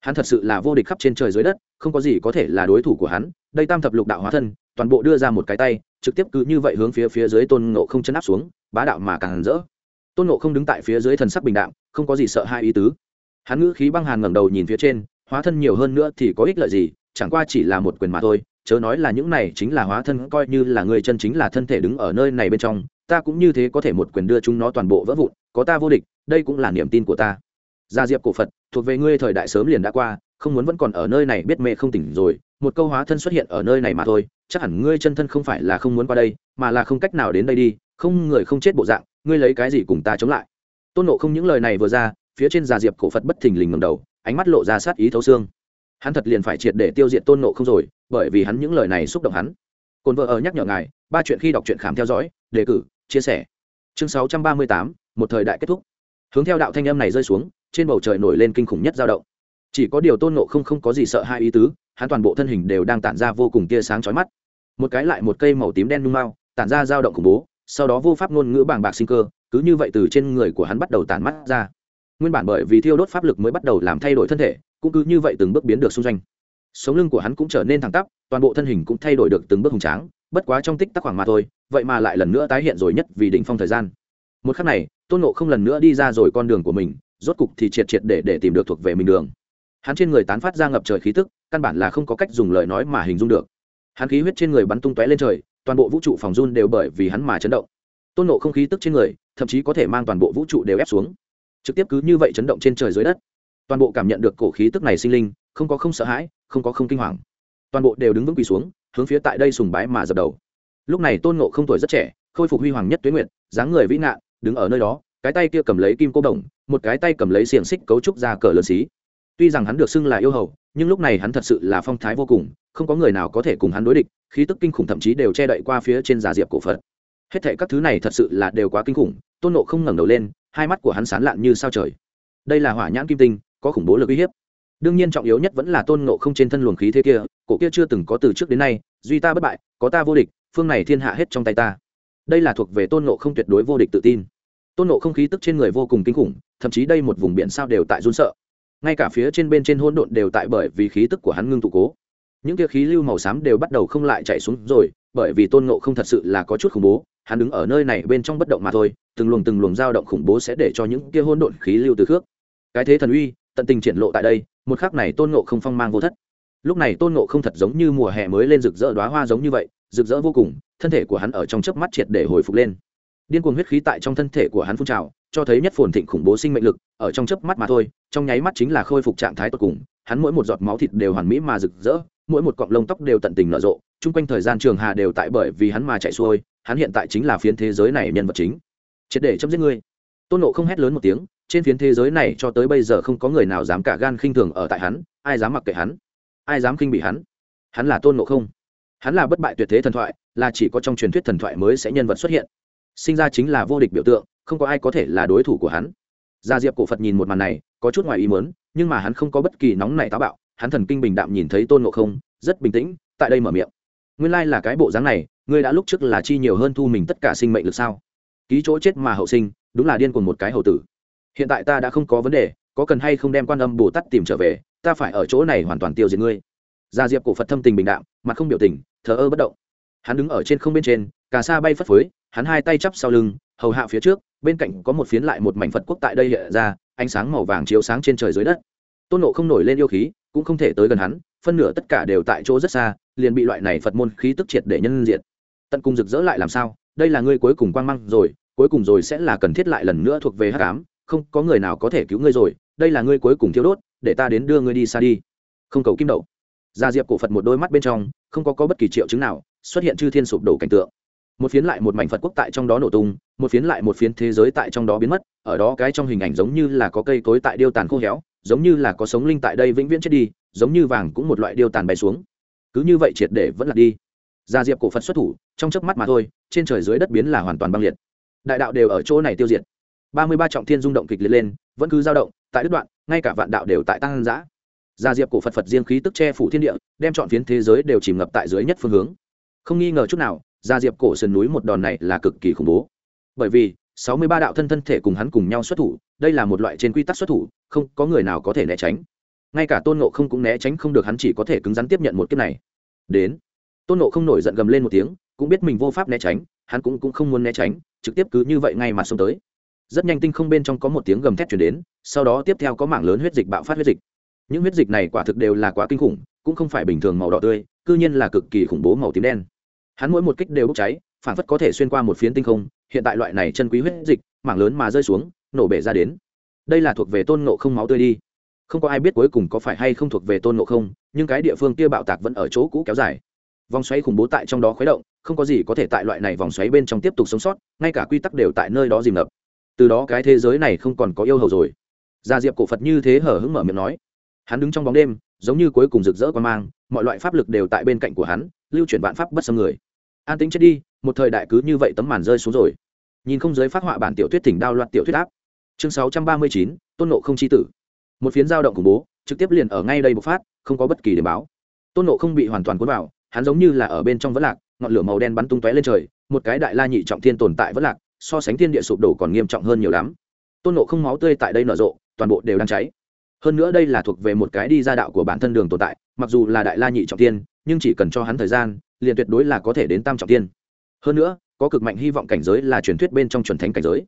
Hắn thật sự là vô địch khắp trên trời dưới đất, không có gì có thể là đối thủ của hắn, đây tam thập lục đạo hóa thân, toàn bộ đưa ra một cái tay, trực tiếp cứ như vậy hướng phía phía dưới tôn ngộ không chấn áp xuống, bá đạo mà càng rỡ. Tôn ngộ không đứng tại phía dưới thần sắc bình đạm, không có gì sợ hai ý tứ. Hắn ngữ khí băng hàn ngẩng đầu nhìn phía trên, hóa thân nhiều hơn nữa thì có ích lợi gì, chẳng qua chỉ là một quyền mà thôi chớ nói là những này chính là hóa thân, coi như là người chân chính là thân thể đứng ở nơi này bên trong, ta cũng như thế có thể một quyền đưa chúng nó toàn bộ vỡ vụn, có ta vô địch, đây cũng là niềm tin của ta. Gia diệp cổ phật, thuộc về ngươi thời đại sớm liền đã qua, không muốn vẫn còn ở nơi này biết mẹ không tỉnh rồi, một câu hóa thân xuất hiện ở nơi này mà thôi, chắc hẳn ngươi chân thân không phải là không muốn qua đây, mà là không cách nào đến đây đi, không người không chết bộ dạng, ngươi lấy cái gì cùng ta chống lại. Tôn nộ không những lời này vừa ra, phía trên già diệp cổ phật bất thình lình ngầm đầu, ánh mắt lộ ra sát ý thấu xương. Hắn thật liền phải triệt để tiêu diệt tôn nộ không rồi bởi vì hắn những lời này xúc động hắn. Cồn vợ ở nhắc nhở ngài, ba chuyện khi đọc truyện khám theo dõi, đề cử, chia sẻ. Chương sáu trăm ba mươi tám, một thời đại kết thúc. Hướng theo đạo thanh âm này rơi xuống, trên bầu trời nổi lên kinh khủng nhất dao động. Chỉ có điều tôn nộ không không có gì sợ hai ý tứ, hắn toàn bộ thân hình đều đang tản ra vô cùng tia sáng chói mắt. Một cái lại một cây màu tím đen nung mau tản ra dao động khủng bố, sau đó vô pháp ngôn ngữ bàng bạc sinh cơ, cứ như vậy từ trên người của hắn bắt đầu tản mắt ra. Nguyên bản bởi vì thiêu đốt pháp lực mới bắt đầu làm thay đổi thân thể, cũng cứ như vậy từng bước biến được xung doanh sống lưng của hắn cũng trở nên thẳng tắp, toàn bộ thân hình cũng thay đổi được từng bước hùng tráng, bất quá trong tích tắc khoảng mà thôi, vậy mà lại lần nữa tái hiện rồi nhất vì đỉnh phong thời gian. Một khắc này, tôn nộ không lần nữa đi ra rồi con đường của mình, rốt cục thì triệt triệt để để tìm được thuộc về mình đường. Hắn trên người tán phát ra ngập trời khí tức, căn bản là không có cách dùng lời nói mà hình dung được. Hắn khí huyết trên người bắn tung tóe lên trời, toàn bộ vũ trụ phòng run đều bởi vì hắn mà chấn động. Tôn nộ không khí tức trên người, thậm chí có thể mang toàn bộ vũ trụ đều ép xuống. Trực tiếp cứ như vậy chấn động trên trời dưới đất. Toàn bộ cảm nhận được cổ khí tức này sinh linh, không có không sợ hãi không có không kinh hoàng. Toàn bộ đều đứng vững quỳ xuống, hướng phía tại đây sùng bái mà dập đầu. Lúc này tôn ngộ không tuổi rất trẻ, khôi phục huy hoàng nhất tuyến nguyện dáng người vĩ ngạn, đứng ở nơi đó, cái tay kia cầm lấy kim cô đồng, một cái tay cầm lấy xiềng xích cấu trúc ra cờ lớn xí. Tuy rằng hắn được xưng là yêu hầu, nhưng lúc này hắn thật sự là phong thái vô cùng, không có người nào có thể cùng hắn đối địch, khí tức kinh khủng thậm chí đều che đậy qua phía trên giả diệp cổ phật. Hết thệ các thứ này thật sự là đều quá kinh khủng, tôn nộ không ngẩng đầu lên, hai mắt của hắn sán lạn như sao trời. Đây là hỏa nhãn kim tinh, có khủng bố lực uy hiếp đương nhiên trọng yếu nhất vẫn là tôn ngộ không trên thân luồng khí thế kia, cổ kia chưa từng có từ trước đến nay, duy ta bất bại, có ta vô địch, phương này thiên hạ hết trong tay ta. Đây là thuộc về tôn ngộ không tuyệt đối vô địch tự tin. Tôn ngộ không khí tức trên người vô cùng kinh khủng, thậm chí đây một vùng biển sao đều tại run sợ. Ngay cả phía trên bên trên hỗn độn đều tại bởi vì khí tức của hắn ngưng tụ cố. Những kia khí lưu màu xám đều bắt đầu không lại chạy xuống rồi, bởi vì tôn ngộ không thật sự là có chút khủng bố, hắn đứng ở nơi này bên trong bất động mà thôi, từng luồng từng luồng dao động khủng bố sẽ để cho những kia hỗn độn khí lưu từ khước. Cái thế thần uy, tận tình triển lộ tại đây một khắc này tôn ngộ không phong mang vô thất. Lúc này tôn ngộ không thật giống như mùa hè mới lên rực rỡ đoá hoa giống như vậy, rực rỡ vô cùng, thân thể của hắn ở trong chớp mắt triệt để hồi phục lên. Điên cuồng huyết khí tại trong thân thể của hắn phun trào, cho thấy nhất phồn thịnh khủng bố sinh mệnh lực, ở trong chớp mắt mà thôi, trong nháy mắt chính là khôi phục trạng thái tột cùng, hắn mỗi một giọt máu thịt đều hoàn mỹ mà rực rỡ, mỗi một cọng lông tóc đều tận tình nở rộ, chung quanh thời gian trường hà đều tại bởi vì hắn mà chạy xuôi, hắn hiện tại chính là phiến thế giới này nhân vật chính. Triệt để chấm giết ngươi. Tôn nộ không hét lớn một tiếng trên phiến thế giới này cho tới bây giờ không có người nào dám cả gan khinh thường ở tại hắn, ai dám mặc kệ hắn, ai dám khinh bị hắn. Hắn là tôn ngộ không. Hắn là bất bại tuyệt thế thần thoại, là chỉ có trong truyền thuyết thần thoại mới sẽ nhân vật xuất hiện. Sinh ra chính là vô địch biểu tượng, không có ai có thể là đối thủ của hắn. Gia diệp cổ phật nhìn một màn này, có chút ngoài ý mớn nhưng mà hắn không có bất kỳ nóng này táo bạo, hắn thần kinh bình đạm nhìn thấy tôn ngộ không, rất bình tĩnh, tại đây mở miệng. Nguyên lai là cái bộ dáng này, ngươi đã lúc trước là chi nhiều hơn thu mình tất cả sinh mệnh lực sao? Ký chỗ chết mà hậu sinh, đúng là điên cuồng một cái hậu tử hiện tại ta đã không có vấn đề, có cần hay không đem quan âm bồ tát tìm trở về, ta phải ở chỗ này hoàn toàn tiêu diệt ngươi. Gia diệp cổ phật thâm tình bình đạm, mặt không biểu tình, thờ ơ bất động. Hắn đứng ở trên không bên trên cà sa bay phất phới, hắn hai tay chắp sau lưng, hầu hạ phía trước, bên cạnh có một phiến lại một mảnh phật quốc tại đây hiện ra, ánh sáng màu vàng chiếu sáng trên trời dưới đất. Tôn nộ không nổi lên yêu khí, cũng không thể tới gần hắn, phân nửa tất cả đều tại chỗ rất xa, liền bị loại này phật môn khí tức triệt để nhân diện tận cùng rực rỡ lại làm sao? Đây là ngươi cuối cùng quang măng rồi, cuối cùng rồi sẽ là cần thiết lại lần nữa thuộc về hát cám không có người nào có thể cứu ngươi rồi đây là ngươi cuối cùng thiếu đốt để ta đến đưa ngươi đi xa đi. Không cầu kim đậu. Gia diệp cổ phật một đôi mắt bên trong không có, có bất kỳ triệu chứng nào xuất hiện chư thiên sụp đổ cảnh tượng. Một phiến lại một mảnh phật quốc tại trong đó nổ tung một phiến lại một phiến thế giới tại trong đó biến mất ở đó cái trong hình ảnh giống như là có cây cối tại điêu tàn khô héo giống như là có sống linh tại đây vĩnh viễn chết đi giống như vàng cũng một loại điêu tàn bay xuống. Cứ như vậy triệt để vẫn là đi. Gia diệp cổ phật xuất thủ trong chớp mắt mà thôi trên trời dưới đất biến là hoàn toàn băng liệt. Đại đạo đều ở chỗ này tiêu diệt ba mươi ba trọng thiên rung động kịch liệt lên vẫn cứ dao động tại đứt đoạn ngay cả vạn đạo đều tại tăng giã. Gia diệp cổ phật phật riêng khí tức che phủ thiên địa đem chọn phiến thế giới đều chìm ngập tại dưới nhất phương hướng. Không nghi ngờ chút nào gia diệp cổ sườn núi một đòn này là cực kỳ khủng bố. Bởi vì sáu mươi ba đạo thân thân thể cùng hắn cùng nhau xuất thủ đây là một loại trên quy tắc xuất thủ không có người nào có thể né tránh. Ngay cả tôn nộ không cũng né tránh không được hắn chỉ có thể cứng rắn tiếp nhận một kiếp này. Đến tôn nộ không nổi giận gầm lên một tiếng cũng biết mình vô pháp né tránh hắn cũng, cũng không muốn né tránh trực tiếp cứ như vậy ngay mà xông tới rất nhanh tinh không bên trong có một tiếng gầm thét chuyển đến, sau đó tiếp theo có mảng lớn huyết dịch bạo phát huyết dịch. Những huyết dịch này quả thực đều là quá kinh khủng, cũng không phải bình thường màu đỏ tươi, cư nhiên là cực kỳ khủng bố màu tím đen. Hắn mỗi một kích đều bốc cháy, phản phất có thể xuyên qua một phiến tinh không, hiện tại loại này chân quý huyết dịch, mảng lớn mà rơi xuống, nổ bể ra đến. Đây là thuộc về tôn nộ không máu tươi đi. Không có ai biết cuối cùng có phải hay không thuộc về tôn nộ không, nhưng cái địa phương kia bạo tạc vẫn ở chỗ cũ kéo dài. Vòng xoáy khủng bố tại trong đó khuấy động, không có gì có thể tại loại này vòng xoáy bên trong tiếp tục sống sót, ngay cả quy tắc đều tại nơi đó dìm ngập từ đó cái thế giới này không còn có yêu hầu rồi. Gia diệp cổ phật như thế hở hứng mở miệng nói. Hắn đứng trong bóng đêm, giống như cuối cùng rực rỡ quan mang, mọi loại pháp lực đều tại bên cạnh của hắn, lưu chuyển vạn pháp bất xâm người. An tính chết đi, một thời đại cứ như vậy tấm màn rơi xuống rồi. Nhìn không giới phát họa bản tiểu thuyết thỉnh đao loạt tiểu thuyết áp. Chương sáu trăm ba mươi chín, tôn nộ không chi tử. Một phiến giao động khủng bố, trực tiếp liền ở ngay đây bộc phát, không có bất kỳ điểm báo. Tôn nộ không bị hoàn toàn cuốn vào, hắn giống như là ở bên trong vẫn lạc, ngọn lửa màu đen bắn tung tóe lên trời, một cái đại la nhị trọng thiên tồn tại vẫn lạc so sánh thiên địa sụp đổ còn nghiêm trọng hơn nhiều lắm. Tôn nộ không máu tươi tại đây nở rộ, toàn bộ đều đang cháy. Hơn nữa đây là thuộc về một cái đi ra đạo của bản thân đường tồn tại, mặc dù là đại la nhị trọng tiên nhưng chỉ cần cho hắn thời gian, liền tuyệt đối là có thể đến tam trọng tiên hơn nữa, có cực mạnh hy vọng cảnh giới là truyền thuyết bên trong chuẩn thánh cảnh giới.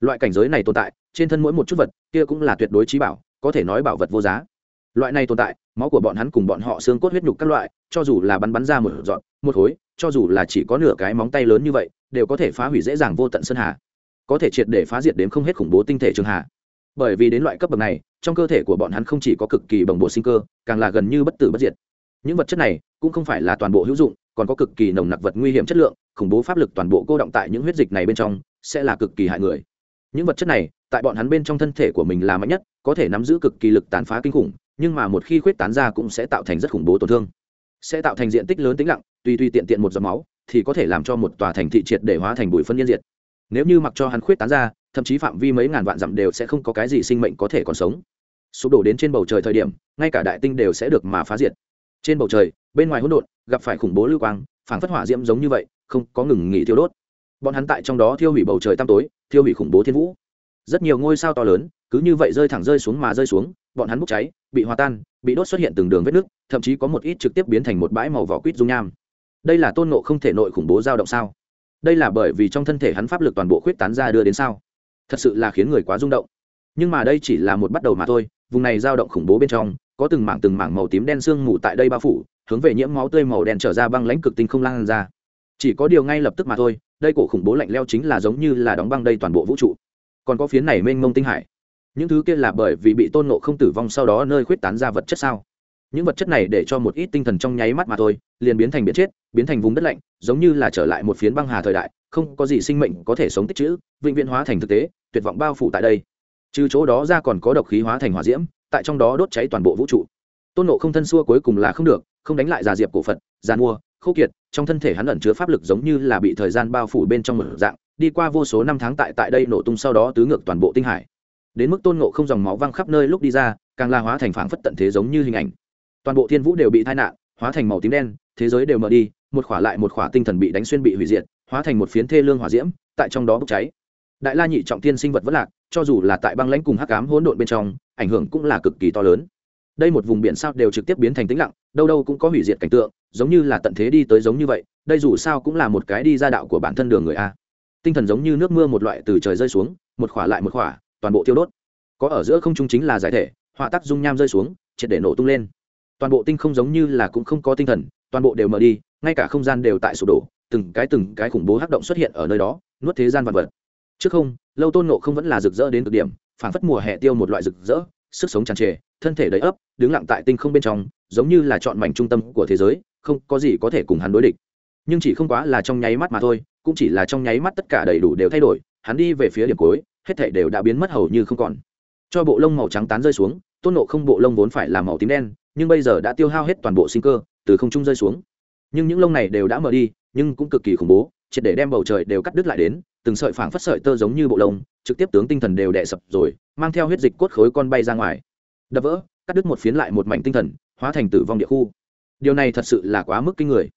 Loại cảnh giới này tồn tại, trên thân mỗi một chút vật, kia cũng là tuyệt đối trí bảo, có thể nói bảo vật vô giá. Loại này tồn tại, máu của bọn hắn cùng bọn họ xương cốt huyết nhục các loại, cho dù là bắn bắn ra một dọn một khối cho dù là chỉ có nửa cái móng tay lớn như vậy, đều có thể phá hủy dễ dàng vô tận sơn hà. Có thể triệt để phá diệt đến không hết khủng bố tinh thể trường hà. Bởi vì đến loại cấp bậc này, trong cơ thể của bọn hắn không chỉ có cực kỳ bồng bộ sinh cơ, càng là gần như bất tử bất diệt. Những vật chất này cũng không phải là toàn bộ hữu dụng, còn có cực kỳ nồng nặc vật nguy hiểm chất lượng, khủng bố pháp lực toàn bộ cô động tại những huyết dịch này bên trong, sẽ là cực kỳ hại người. Những vật chất này, tại bọn hắn bên trong thân thể của mình là mạnh nhất, có thể nắm giữ cực kỳ lực tàn phá kinh khủng, nhưng mà một khi khuyết tán ra cũng sẽ tạo thành rất khủng bố tổn thương sẽ tạo thành diện tích lớn tính lặng, tùy tùy tiện tiện một giọt máu, thì có thể làm cho một tòa thành thị triệt để hóa thành bụi phân nhân diệt. Nếu như mặc cho hắn khuyết tán ra, thậm chí phạm vi mấy ngàn vạn dặm đều sẽ không có cái gì sinh mệnh có thể còn sống. Sụp đổ đến trên bầu trời thời điểm, ngay cả đại tinh đều sẽ được mà phá diệt. Trên bầu trời, bên ngoài hỗn độn, gặp phải khủng bố lưu quang, phảng phất hỏa diễm giống như vậy, không có ngừng nghỉ thiêu đốt. Bọn hắn tại trong đó thiêu hủy bầu trời tăm tối, thiêu hủy khủng bố thiên vũ. Rất nhiều ngôi sao to lớn, cứ như vậy rơi thẳng rơi xuống mà rơi xuống bọn hắn bốc cháy bị hòa tan bị đốt xuất hiện từng đường vết nước, thậm chí có một ít trực tiếp biến thành một bãi màu vỏ quýt dung nham. Đây là tôn nộ không thể nội khủng bố dao động sao? Đây là bởi vì trong thân thể hắn pháp lực toàn bộ khuyết tán ra đưa đến sao? Thật sự là khiến người quá rung động. Nhưng mà đây chỉ là một bắt đầu mà thôi vùng này dao động khủng bố bên trong có từng mảng từng mảng màu tím đen sương mù tại đây bao phủ hướng về nhiễm máu tươi màu đen trở ra băng lãnh cực tinh không lan ra. Chỉ có điều ngay lập tức mà thôi đây cổ khủng bố lạnh leo chính là giống như là đóng băng đây toàn bộ vũ trụ. Còn có phiến này mênh mông tinh hải những thứ kia là bởi vì bị tôn nộ không tử vong sau đó nơi khuyết tán ra vật chất sao? Những vật chất này để cho một ít tinh thần trong nháy mắt mà thôi, liền biến thành biến chết, biến thành vùng đất lạnh, giống như là trở lại một phiến băng hà thời đại, không có gì sinh mệnh có thể sống tích chữ vĩnh viễn hóa thành thực tế, tuyệt vọng bao phủ tại đây. Trừ chỗ đó ra còn có độc khí hóa thành hỏa diễm, tại trong đó đốt cháy toàn bộ vũ trụ. Tôn nộ không thân xua cuối cùng là không được, không đánh lại già diệp cổ phật, già mua khô kiệt, trong thân thể hắn ẩn chứa pháp lực giống như là bị thời gian bao phủ bên trong một dạng, đi qua vô số năm tháng tại tại đây nổ tung sau đó tứ ngược toàn bộ tinh hải đến mức tôn ngộ không dòng máu văng khắp nơi lúc đi ra, càng la hóa thành phảng phất tận thế giống như hình ảnh. Toàn bộ thiên vũ đều bị tai nạn, hóa thành màu tím đen, thế giới đều mở đi, một khỏa lại một khỏa tinh thần bị đánh xuyên bị hủy diệt, hóa thành một phiến thê lương hỏa diễm, tại trong đó bốc cháy. Đại la nhị trọng tiên sinh vật vất lạc, cho dù là tại băng lãnh cùng hắc cám hỗn độn bên trong, ảnh hưởng cũng là cực kỳ to lớn. Đây một vùng biển sao đều trực tiếp biến thành tĩnh lặng, đâu đâu cũng có hủy diệt cảnh tượng, giống như là tận thế đi tới giống như vậy, đây dù sao cũng là một cái đi ra đạo của bản thân đường người a. Tinh thần giống như nước mưa một loại từ trời rơi xuống, một khỏa lại một khỏa toàn bộ tiêu đốt. Có ở giữa không trung chính là giải thể, họa tắc dung nham rơi xuống, triệt để nổ tung lên. Toàn bộ tinh không giống như là cũng không có tinh thần, toàn bộ đều mở đi, ngay cả không gian đều tại sụp đổ, từng cái từng cái khủng bố hắc động xuất hiện ở nơi đó, nuốt thế gian vật vật. Trước không, lâu tôn nộ không vẫn là rực rỡ đến cực điểm phản phất mùa hè tiêu một loại rực rỡ, sức sống tràn trề, thân thể đầy ấp, đứng lặng tại tinh không bên trong, giống như là chọn mảnh trung tâm của thế giới, không có gì có thể cùng hắn đối địch. Nhưng chỉ không quá là trong nháy mắt mà thôi, cũng chỉ là trong nháy mắt tất cả đầy đủ đều thay đổi, hắn đi về phía điểm cuối hết thể đều đã biến mất hầu như không còn. Cho bộ lông màu trắng tán rơi xuống, tôn nộ không bộ lông vốn phải là màu tím đen, nhưng bây giờ đã tiêu hao hết toàn bộ sinh cơ, từ không trung rơi xuống. Nhưng những lông này đều đã mở đi, nhưng cũng cực kỳ khủng bố, triệt để đem bầu trời đều cắt đứt lại đến, từng sợi phảng phất sợi tơ giống như bộ lông, trực tiếp tướng tinh thần đều đè sập rồi, mang theo huyết dịch cốt khối con bay ra ngoài. Đập vỡ, cắt đứt một phiến lại một mảnh tinh thần, hóa thành tử vong địa khu. Điều này thật sự là quá mức kinh người.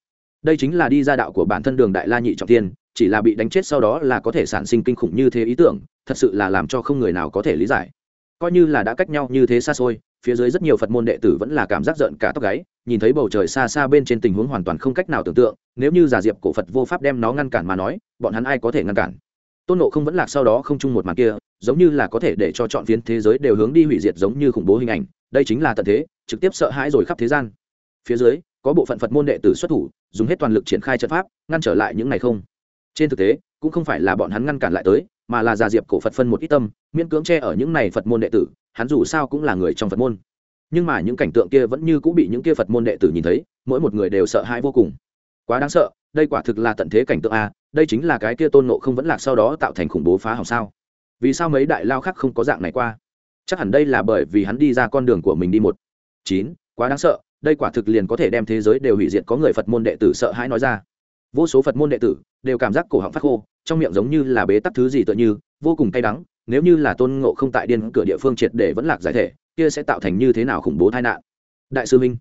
Đây chính là đi ra đạo của bản thân đường đại la nhị trọng thiên chỉ là bị đánh chết sau đó là có thể sản sinh kinh khủng như thế ý tưởng, thật sự là làm cho không người nào có thể lý giải. Coi như là đã cách nhau như thế xa xôi, phía dưới rất nhiều phật môn đệ tử vẫn là cảm giác giận cả tóc gáy, nhìn thấy bầu trời xa xa bên trên tình huống hoàn toàn không cách nào tưởng tượng, nếu như giả diệp cổ phật vô pháp đem nó ngăn cản mà nói, bọn hắn ai có thể ngăn cản? Tôn nộ không vẫn lạc sau đó không chung một màn kia, giống như là có thể để cho chọn phiến thế giới đều hướng đi hủy diệt giống như khủng bố hình ảnh, đây chính là tận thế, trực tiếp sợ hãi rồi khắp thế gian. Phía dưới, có bộ phận phật môn đệ tử xuất thủ, dùng hết toàn lực triển khai trận pháp, ngăn trở lại những này không trên thực tế, cũng không phải là bọn hắn ngăn cản lại tới, mà là già diệp cổ phật phân một ít tâm, miễn cưỡng che ở những này phật môn đệ tử, hắn dù sao cũng là người trong phật môn. Nhưng mà những cảnh tượng kia vẫn như cũng bị những kia phật môn đệ tử nhìn thấy, mỗi một người đều sợ hãi vô cùng. Quá đáng sợ, đây quả thực là tận thế cảnh tượng a, đây chính là cái kia tôn nộ không vẫn lạc sau đó tạo thành khủng bố phá hỏng sao? Vì sao mấy đại lao khác không có dạng này qua? Chắc hẳn đây là bởi vì hắn đi ra con đường của mình đi một. Chín, quá đáng sợ, đây quả thực liền có thể đem thế giới đều hủy diệt có người phật môn đệ tử sợ hãi nói ra vô số phật môn đệ tử đều cảm giác cổ họng phát khô, trong miệng giống như là bế tắc thứ gì tựa như, vô cùng cay đắng, nếu như là tôn ngộ không tại điên cửa địa phương triệt để vẫn lạc giải thể, kia sẽ tạo thành như thế nào khủng bố tai nạn? Đại sư minh,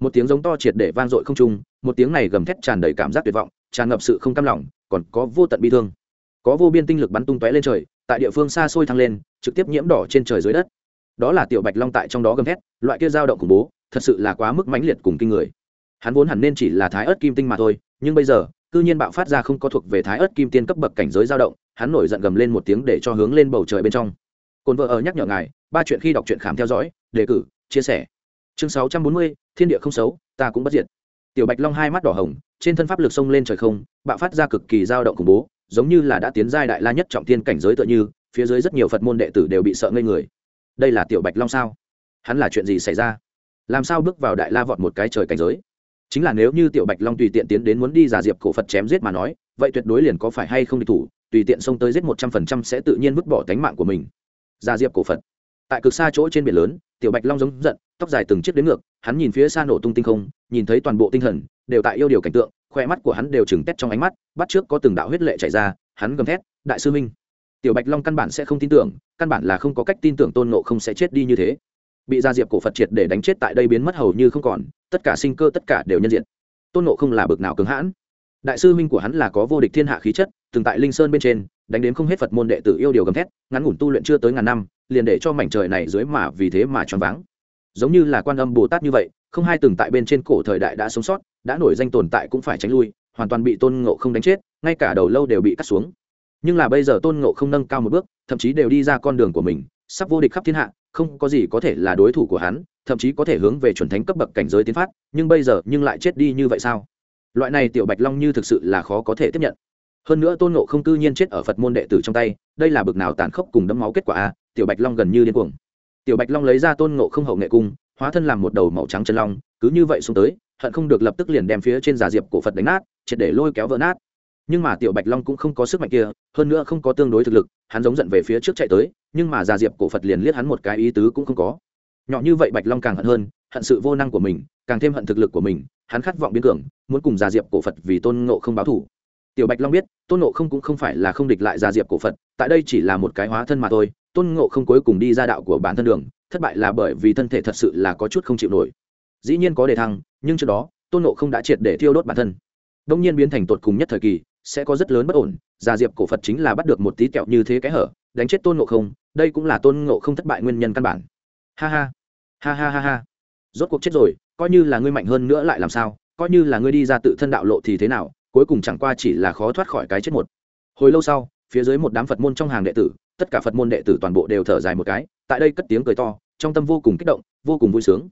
một tiếng giống to triệt để vang dội không trung, một tiếng này gầm thét tràn đầy cảm giác tuyệt vọng, tràn ngập sự không cam lòng, còn có vô tận bi thương. Có vô biên tinh lực bắn tung tóe lên trời, tại địa phương xa xôi thăng lên, trực tiếp nhiễm đỏ trên trời dưới đất. Đó là tiểu bạch long tại trong đó gầm thét, loại kia dao động khủng bố, thật sự là quá mức mãnh liệt cùng kinh người. Hắn vốn hẳn nên chỉ là thái ớt kim tinh mà thôi nhưng bây giờ, cư nhiên bạo phát ra không có thuộc về thái ớt kim tiên cấp bậc cảnh giới dao động, hắn nổi giận gầm lên một tiếng để cho hướng lên bầu trời bên trong. Cồn vợ ở nhắc nhở ngài, ba chuyện khi đọc truyện khám theo dõi, đề cử, chia sẻ. Chương sáu trăm bốn mươi, thiên địa không xấu, ta cũng bất diệt. Tiểu bạch long hai mắt đỏ hồng, trên thân pháp lực sông lên trời không, bạo phát ra cực kỳ dao động khủng bố, giống như là đã tiến giai đại la nhất trọng thiên cảnh giới tựa như, phía dưới rất nhiều phật môn đệ tử đều bị sợ ngây người. Đây là tiểu bạch long sao? Hắn là chuyện gì xảy ra? Làm sao bước vào đại la vọt một cái trời cảnh giới? Chính là nếu như tiểu bạch long tùy tiện tiến đến muốn đi giả diệp cổ phật chém giết mà nói, vậy tuyệt đối liền có phải hay không địch thủ, tùy tiện xông tới giết một trăm phần trăm sẽ tự nhiên vứt bỏ tánh mạng của mình. Giả diệp cổ phật. Tại cực xa chỗ trên biển lớn, tiểu bạch long giống giận, tóc dài từng chiếc đến ngược, hắn nhìn phía xa nổ tung tinh không, nhìn thấy toàn bộ tinh thần, đều tại yêu điều cảnh tượng, khoe mắt của hắn đều chừng tét trong ánh mắt, bắt trước có từng đạo huyết lệ chảy ra, hắn gầm thét, đại sư minh! Tiểu bạch long căn bản sẽ không tin tưởng, căn bản là không có cách tin tưởng tôn nộ không sẽ chết đi như thế bị gia diệp cổ phật triệt để đánh chết tại đây biến mất hầu như không còn, tất cả sinh cơ tất cả đều nhân diện. Tôn nộ không là bực nào cứng hãn. Đại sư minh của hắn là có vô địch thiên hạ khí chất, từng tại linh sơn bên trên, đánh đến không hết phật môn đệ tử yêu điều gầm thét, ngắn ngủn tu luyện chưa tới ngàn năm, liền để cho mảnh trời này dưới mà vì thế mà choáng váng. Giống như là quan âm bồ tát như vậy, không hai từng tại bên trên cổ thời đại đã sống sót, đã nổi danh tồn tại cũng phải tránh lui, hoàn toàn bị tôn ngộ không đánh chết, ngay cả đầu lâu đều bị cắt xuống. Nhưng là bây giờ tôn ngộ không nâng cao một bước, thậm chí đều đi ra con đường của mình sắp vô địch khắp thiên hạ, không có gì có thể là đối thủ của hắn, thậm chí có thể hướng về chuẩn thánh cấp bậc cảnh giới tiến phát, nhưng bây giờ nhưng lại chết đi như vậy sao? Loại này tiểu bạch long như thực sự là khó có thể tiếp nhận. Hơn nữa tôn ngộ không cư nhiên chết ở phật môn đệ tử trong tay, đây là bực nào tàn khốc cùng đấm máu kết quả a, tiểu bạch long gần như điên cuồng. Tiểu bạch long lấy ra tôn ngộ không hậu nghệ cung, hóa thân làm một đầu màu trắng chân long, cứ như vậy xuống tới, hận không được lập tức liền đem phía trên giả diệp cổ phật đánh nát, triệt để lôi kéo vỡ nát. Nhưng mà tiểu bạch long cũng không có sức mạnh kia, hơn nữa không có tương đối thực lực hắn giống giận về phía trước chạy tới, nhưng mà già diệp cổ phật liền liếc hắn một cái ý tứ cũng không có. Nhỏ như vậy bạch long càng hận hơn, hận sự vô năng của mình, càng thêm hận thực lực của mình, hắn khát vọng biến cường, muốn cùng già diệp cổ phật vì tôn ngộ không báo thủ tiểu bạch long biết, tôn ngộ không cũng không phải là không địch lại già diệp cổ phật, tại đây chỉ là một cái hóa thân mà thôi, tôn ngộ không cuối cùng đi ra đạo của bản thân đường, thất bại là bởi vì thân thể thật sự là có chút không chịu nổi. Dĩ nhiên có đề thăng, nhưng trước đó, tôn ngộ không đã triệt để thiêu đốt bản thân. Đông nhiên biến thành tột cùng nhất thời kỳ, sẽ có rất lớn bất ổn gia diệp cổ phật chính là bắt được một tí kẹo như thế cái hở, đánh chết tôn ngộ không, đây cũng là tôn ngộ không thất bại nguyên nhân căn bản. Ha ha ha ha ha ha. Rốt cuộc chết rồi, coi như là ngươi mạnh hơn nữa lại làm sao, coi như là ngươi đi ra tự thân đạo lộ thì thế nào, cuối cùng chẳng qua chỉ là khó thoát khỏi cái chết một. Hồi lâu sau, phía dưới một đám phật môn trong hàng đệ tử, tất cả phật môn đệ tử toàn bộ đều thở dài một cái, tại đây cất tiếng cười to, trong tâm vô cùng kích động, vô cùng vui sướng.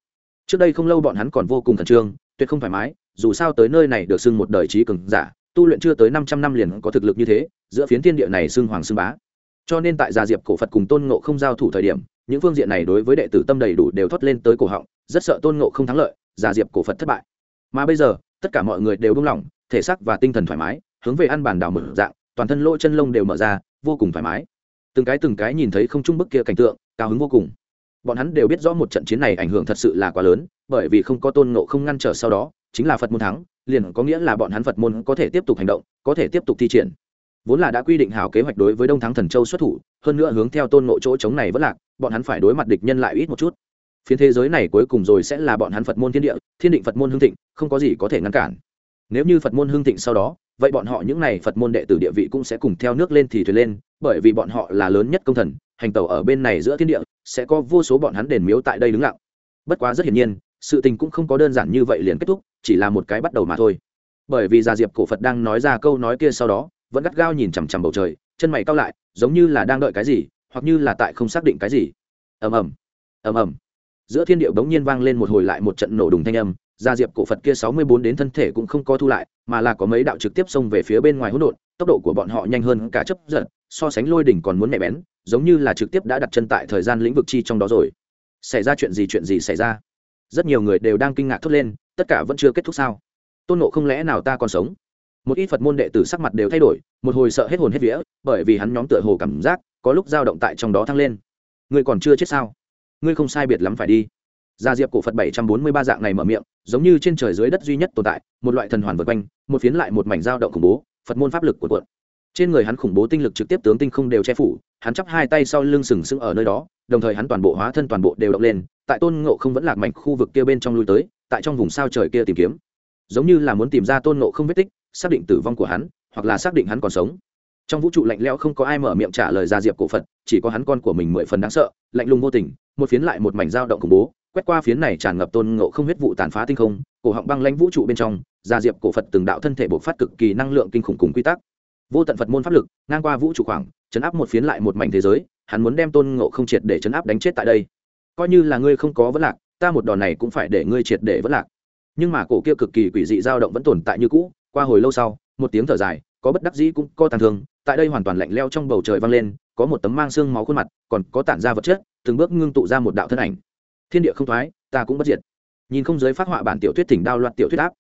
Trước đây không lâu bọn hắn còn vô cùng khẩn trương, tuyệt không thoải mái, dù sao tới nơi này được xưng một đời trí cường giả tu luyện chưa tới năm trăm năm liền có thực lực như thế, giữa phiến thiên địa này xưng hoàng xưng bá. Cho nên tại gia diệp cổ phật cùng tôn ngộ không giao thủ thời điểm, những phương diện này đối với đệ tử tâm đầy đủ đều thoát lên tới cổ họng, rất sợ tôn ngộ không thắng lợi gia diệp cổ phật thất bại. Mà bây giờ, tất cả mọi người đều buông lỏng, thể xác và tinh thần thoải mái, hướng về ăn bàn đào mở dạng, toàn thân lỗ chân lông đều mở ra, vô cùng thoải mái. Từng cái từng cái nhìn thấy không trung bức kia cảnh tượng, cao hứng vô cùng. Bọn hắn đều biết rõ một trận chiến này ảnh hưởng thật sự là quá lớn, bởi vì không có tôn ngộ không ngăn trở sau đó, chính là phật môn thắng liền có nghĩa là bọn hắn phật môn có thể tiếp tục hành động, có thể tiếp tục thi triển. Vốn là đã quy định hào kế hoạch đối với đông thắng thần châu xuất thủ, hơn nữa hướng theo tôn ngộ chỗ chống này vẫn lạc, bọn hắn phải đối mặt địch nhân lại ít một chút. Phiến thế giới này cuối cùng rồi sẽ là bọn hắn phật môn thiên địa, thiên định phật môn hương thịnh, không có gì có thể ngăn cản. Nếu như phật môn hương thịnh sau đó, vậy bọn họ những n à y phật môn đệ tử địa vị cũng sẽ cùng theo nước lên thì thuyền lên, bởi vì bọn họ là lớn nhất công thần, hành tàu ở bên này giữa thiên địa, sẽ có vô số bọn hắn đền miếu tại đây đứng lặng. Bất quá rất hiển nhiên sự tình cũng không có đơn giản như vậy liền kết thúc, chỉ là một cái bắt đầu mà thôi. Bởi vì già diệp cổ phật đang nói ra câu nói kia sau đó, vẫn gắt gao nhìn chằm chằm bầu trời, chân mày cao lại, giống như là đang đợi cái gì, hoặc như là tại không xác định cái gì. Ầm ầm ầm ầm. Giữa thiên điệu đống nhiên vang lên một hồi lại một trận nổ đùng thanh âm, gia diệp cổ phật kia sáu mươi bốn đến thân thể cũng không có thu lại, mà là có mấy đạo trực tiếp xông về phía bên ngoài hỗn độn, tốc độ của bọn họ nhanh hơn cả chấp giật, so sánh lôi đỉnh còn muốn mẹ bén, giống như là trực tiếp đã đặt chân tại thời gian lĩnh vực chi trong đó rồi. Xảy ra chuyện gì chuyện gì xảy ra? Rất nhiều người đều đang kinh ngạc thốt lên, tất cả vẫn chưa kết thúc sao? Tôn nộ không lẽ nào ta còn sống? Một ít phật môn đệ tử sắc mặt đều thay đổi, một hồi sợ hết hồn hết vía, bởi vì hắn nhóm tựa hồ cảm giác, có lúc dao động tại trong đó thăng lên. Ngươi còn chưa chết sao? Ngươi không sai biệt lắm phải đi. Gia diệp cổ phật bảy trăm bốn mươi ba dạng này mở miệng, giống như trên trời dưới đất duy nhất tồn tại, một loại thần hoàn vượt quanh, một phiến lại một mảnh dao động khủng bố, phật môn pháp lực của quận trên người hắn khủng bố tinh lực trực tiếp tướng tinh không đều che phủ, hắn chắp hai tay sau lưng sừng sững ở nơi đó, đồng thời hắn toàn bộ hóa thân toàn bộ đều động lên, tại tôn ngộ không vẫn lạc mảnh khu vực kia bên trong lui tới, tại trong vùng sao trời kia tìm kiếm. Giống như là muốn tìm ra tôn ngộ không vết tích, xác định tử vong của hắn, hoặc là xác định hắn còn sống. Trong vũ trụ lạnh lẽo không có ai mở miệng trả lời ra diệp cổ phật, chỉ có hắn con của mình mười phần đáng sợ, lạnh lùng vô tình, một phiến lại một mảnh dao động khủng bố, quét qua phiến này tràn ngập tôn ngộ không huyết vụ tàn phá tinh không, cổ họng băng lãnh vũ trụ bên trong, ra diệp cổ phật từng đạo thân thể bộc phát cực kỳ năng lượng kinh khủng cùng quy tắc vô tận phật môn pháp lực, ngang qua vũ trụ khoảng, chấn áp một phiến lại một mảnh thế giới, hắn muốn đem tôn ngộ không triệt để chấn áp đánh chết tại đây. Coi như là ngươi không có vấn lạc, ta một đòn này cũng phải để ngươi triệt để vấn lạc. Nhưng mà cổ kia cực kỳ quỷ dị dao động vẫn tồn tại như cũ, qua hồi lâu sau, một tiếng thở dài, có bất đắc dĩ cũng có tàn thương, tại đây hoàn toàn lạnh leo trong bầu trời vang lên, có một tấm mang xương máu khuôn mặt, còn có tản ra vật chất, từng bước ngưng tụ ra một đạo thân ảnh. Thiên địa không thoái, ta cũng bất diệt. Nhìn không giới phát họa bản tiểu thuyết thỉnh đao loạt tiểu thuyết áp.